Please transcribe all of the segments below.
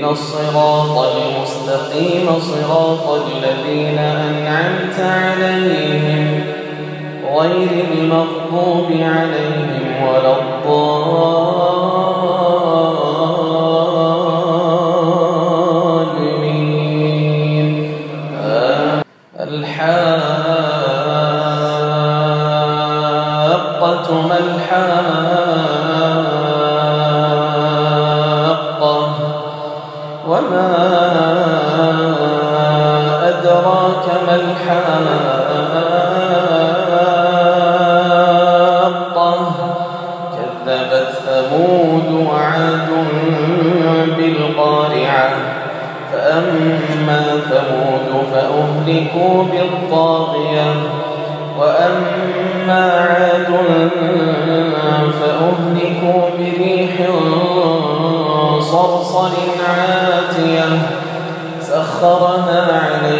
اهدنا الصراط المستقيم صراط الذين أنعمت عليهم غير المغضوب عليهم ولا الضالين. الحاقة ما الحاقة أدراك ما الحاقة. كذبت ثمود وعاد بالقارعة. فأما ثمود فأهلكوا بالطاغية. وأما عاد فأهلكوا بريح صرصر عاتية. سخرها عليهم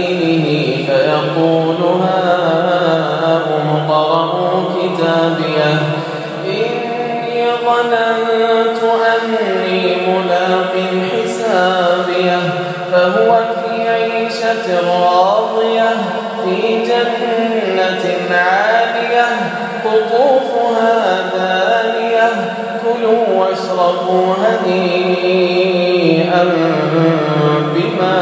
راضية في جنة عالية قطوفها دانية كلوا واشربوا هنيئا بما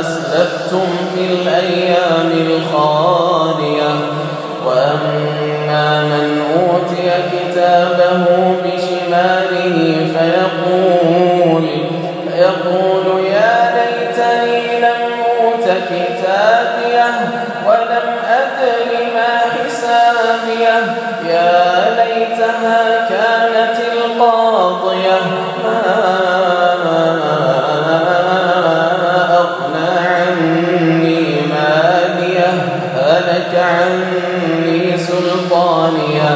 أسلفتم في الأيام الخالية كانت ما أغنى عني هلك عني سلطانية.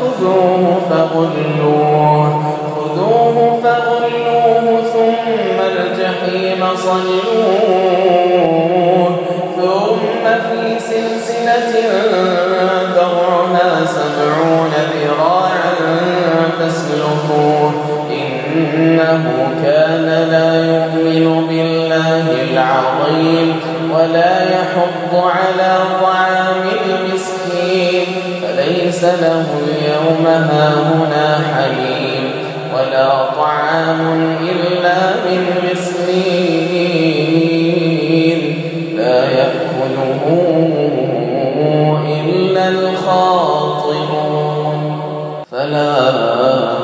خذوه فغلوه. خذوه فغلوه ثم الجحيم صلوه. ثم في سلسلة ذرعها سبعون ذراعا فاسلكوه إنه كان لا يؤمن بالله العظيم ولا يحض على طعام له اليوم هاهنا حميم ولا طعام إلا من غسلين لا يأكله إلا الخاطئون. فلا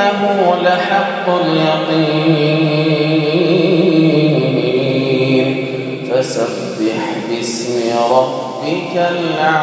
وإنه لحق اليقين. فسبح باسم ربك العظيم